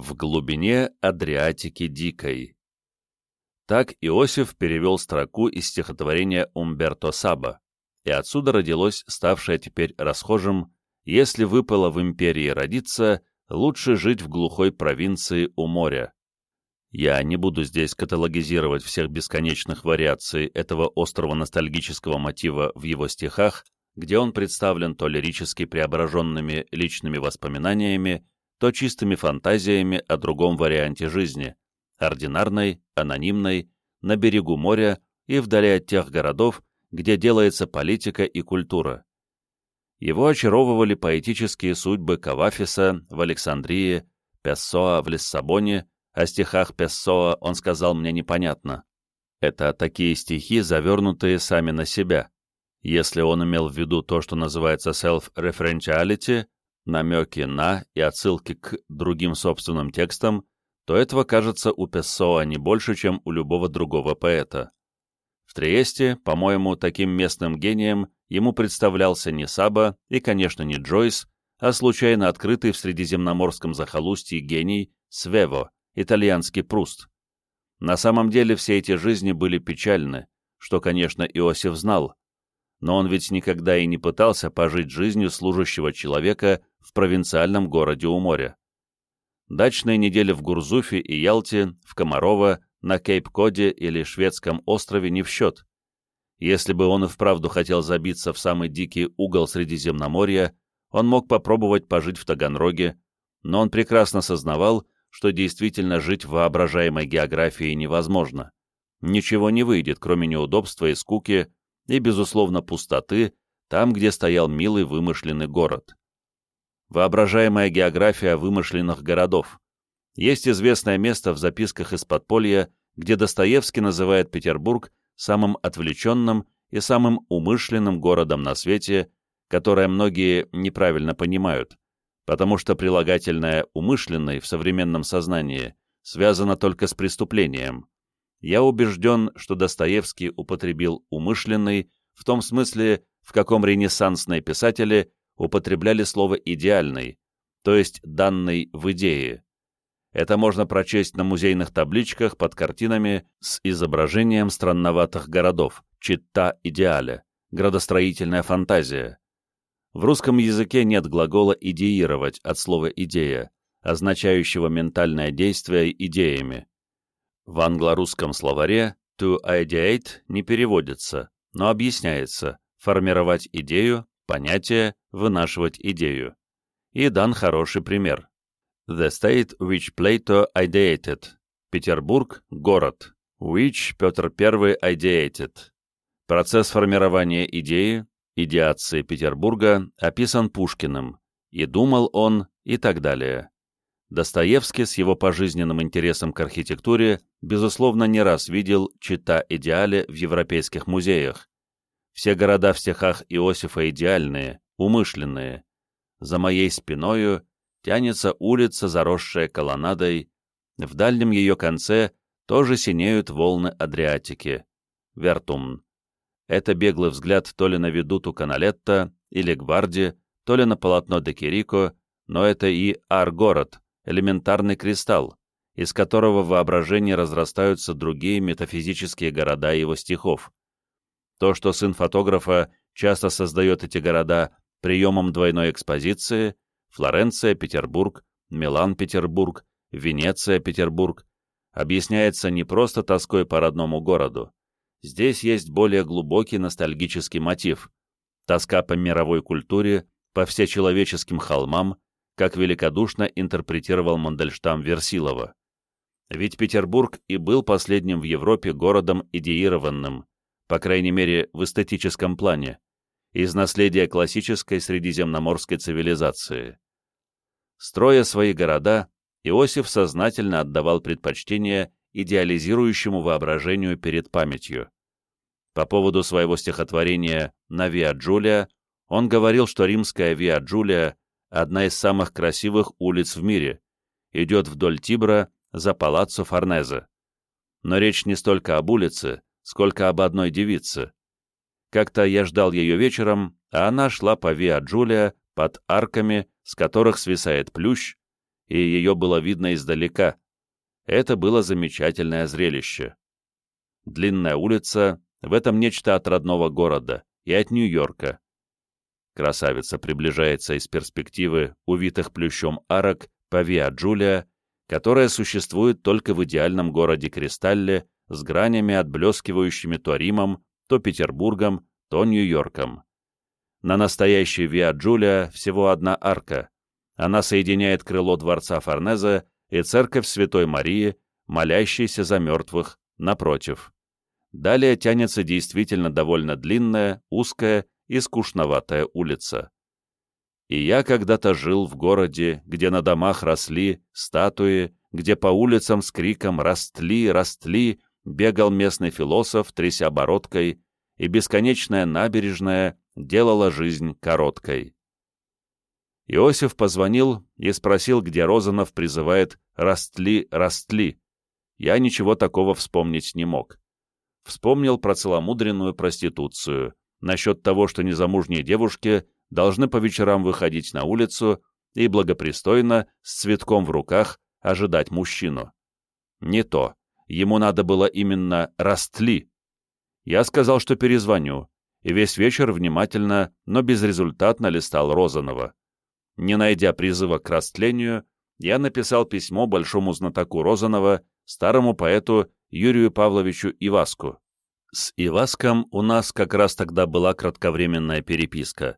В глубине Адриатики дикой. Так Иосиф перевел строку из стихотворения Умберто Саба, и отсюда родилось ставшее теперь расхожим «Если выпало в империи родиться, лучше жить в глухой провинции у моря». Я не буду здесь каталогизировать всех бесконечных вариаций этого острого ностальгического мотива в его стихах, где он представлен то лирически преображенными личными воспоминаниями, то чистыми фантазиями о другом варианте жизни, ординарной, анонимной, на берегу моря и вдали от тех городов, где делается политика и культура. Его очаровывали поэтические судьбы Кавафиса в Александрии, Пессоа в Лиссабоне, о стихах Пессоа он сказал мне непонятно. Это такие стихи, завернутые сами на себя. Если он имел в виду то, что называется self-referentiality, намеки на и отсылки к другим собственным текстам, то этого кажется у Пессоа не больше, чем у любого другого поэта. В Триесте, по-моему, таким местным гением ему представлялся не Саба и, конечно, не Джойс, а случайно открытый в средиземноморском захолустье гений Свево, итальянский Пруст. На самом деле все эти жизни были печальны, что, конечно, Иосиф знал, но он ведь никогда и не пытался пожить жизнью служащего человека в провинциальном городе у моря. Дачные недели в Гурзуфе и Ялте, в Комарово, на Кейп-Коде или Шведском острове не в счет. Если бы он и вправду хотел забиться в самый дикий угол Средиземноморья, он мог попробовать пожить в Таганроге, но он прекрасно сознавал, что действительно жить в воображаемой географии невозможно. Ничего не выйдет, кроме неудобства и скуки, и, безусловно, пустоты, там, где стоял милый вымышленный город. Воображаемая география вымышленных городов. Есть известное место в записках из подполья, где Достоевский называет Петербург самым отвлеченным и самым умышленным городом на свете, которое многие неправильно понимают потому что прилагательное «умышленный» в современном сознании связано только с преступлением. Я убежден, что Достоевский употребил «умышленный» в том смысле, в каком ренессансные писатели употребляли слово «идеальный», то есть «данный в идее». Это можно прочесть на музейных табличках под картинами с изображением странноватых городов, чита идеале, градостроительная фантазия, в русском языке нет глагола «идеировать» от слова «идея», означающего ментальное действие идеями. В англо-русском словаре «to ideate» не переводится, но объясняется «формировать идею», «понятие», «вынашивать идею». И дан хороший пример. The state which Plato ideated. Петербург – город. Which Петр I ideated. Процесс формирования идеи идеации Петербурга описан Пушкиным, и думал он, и так далее. Достоевский с его пожизненным интересом к архитектуре, безусловно, не раз видел чита идеале в европейских музеях. Все города в стихах Иосифа идеальные, умышленные. За моей спиною тянется улица, заросшая колоннадой, в дальнем ее конце тоже синеют волны Адриатики. Вертум. Это беглый взгляд то ли на ведуту Каналетта или Гварди, то ли на полотно де Кирико, но это и Ар-город, элементарный кристалл, из которого в воображении разрастаются другие метафизические города его стихов. То, что сын фотографа часто создает эти города приемом двойной экспозиции Флоренция, Петербург, Милан, Петербург, Венеция, Петербург, объясняется не просто тоской по родному городу, здесь есть более глубокий ностальгический мотив, тоска по мировой культуре, по всечеловеческим холмам, как великодушно интерпретировал Мандельштам Версилова. Ведь Петербург и был последним в Европе городом идеированным, по крайней мере в эстетическом плане, из наследия классической средиземноморской цивилизации. Строя свои города, Иосиф сознательно отдавал предпочтение идеализирующему воображению перед памятью. По поводу своего стихотворения «На Виа Джулия» он говорил, что римская Виа Джулия – одна из самых красивых улиц в мире, идет вдоль Тибра за палаццо Форнезе. Но речь не столько об улице, сколько об одной девице. Как-то я ждал ее вечером, а она шла по Виа Джулия под арками, с которых свисает плющ, и ее было видно издалека. Это было замечательное зрелище. Длинная улица, в этом нечто от родного города и от Нью-Йорка. Красавица приближается из перспективы увитых плющом арок по Виа Джулия, которая существует только в идеальном городе Кристалле с гранями, отблескивающими то Римом, то Петербургом, то Нью-Йорком. На настоящей Виа Джулия всего одна арка. Она соединяет крыло дворца Форнезе и церковь Святой Марии, молящейся за мертвых, напротив. Далее тянется действительно довольно длинная, узкая и скучноватая улица. И я когда-то жил в городе, где на домах росли статуи, где по улицам с криком «Растли, растли!» Бегал местный философ, тряся бородкой, и бесконечная набережная делала жизнь короткой. Иосиф позвонил и спросил, где Розанов призывает «Растли, растли». Я ничего такого вспомнить не мог. Вспомнил про целомудренную проституцию, насчет того, что незамужние девушки должны по вечерам выходить на улицу и благопристойно, с цветком в руках, ожидать мужчину. Не то. Ему надо было именно «растли». Я сказал, что перезвоню, и весь вечер внимательно, но безрезультатно листал Розанова. Не найдя призыва к растлению, я написал письмо большому знатоку Розанова, старому поэту Юрию Павловичу Иваску. С Иваском у нас как раз тогда была кратковременная переписка.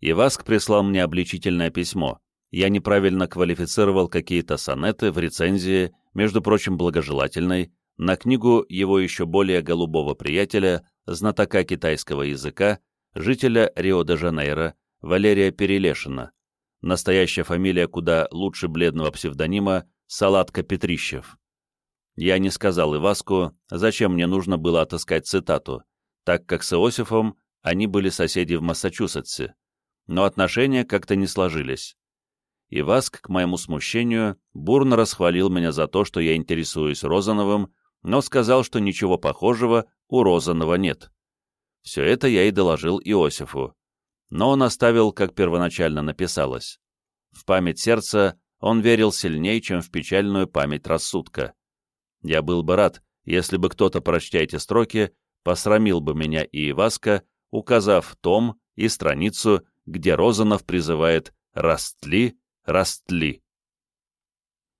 Иваск прислал мне обличительное письмо. Я неправильно квалифицировал какие-то сонеты в рецензии, между прочим, благожелательной, на книгу его еще более голубого приятеля, знатока китайского языка, жителя Рио-де-Жанейро, Валерия Перелешина. Настоящая фамилия куда лучше бледного псевдонима Салатка Петрищев. Я не сказал Иваску, зачем мне нужно было отыскать цитату, так как с Иосифом они были соседи в Массачусетсе, но отношения как-то не сложились. Иваск, к моему смущению, бурно расхвалил меня за то, что я интересуюсь Розановым, но сказал, что ничего похожего у Розанова нет. Все это я и доложил Иосифу. Но он оставил, как первоначально написалось. В память сердца он верил сильнее, чем в печальную память рассудка. Я был бы рад, если бы кто-то, прочтя эти строки, посрамил бы меня и Иваска, указав том и страницу, где Розанов призывает «Растли, растли».